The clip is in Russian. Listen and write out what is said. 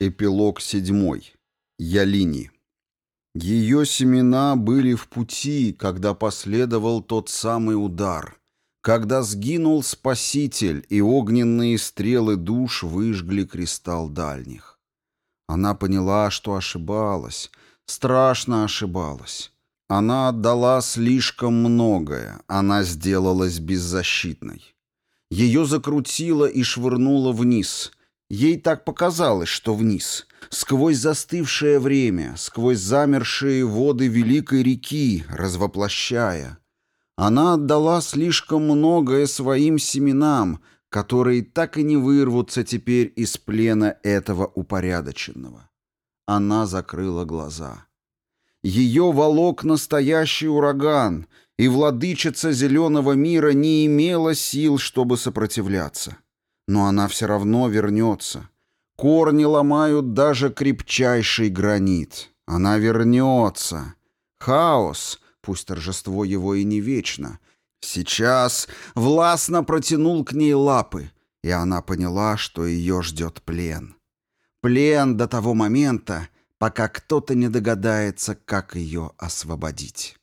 Эпилог седьмой. Ялини. Ее семена были в пути, когда последовал тот самый удар, когда сгинул Спаситель, и огненные стрелы душ выжгли кристалл дальних. Она поняла, что ошибалась, страшно ошибалась. Она отдала слишком многое, она сделалась беззащитной. Ее закрутило и швырнуло вниз — Ей так показалось, что вниз, сквозь застывшее время, сквозь замершие воды великой реки, развоплощая. Она отдала слишком многое своим семенам, которые так и не вырвутся теперь из плена этого упорядоченного. Она закрыла глаза. Ее волок настоящий ураган, и владычица зеленого мира не имела сил, чтобы сопротивляться. Но она все равно вернется. Корни ломают даже крепчайший гранит. Она вернется. Хаос, пусть торжество его и не вечно, сейчас властно протянул к ней лапы, и она поняла, что ее ждет плен. Плен до того момента, пока кто-то не догадается, как ее освободить.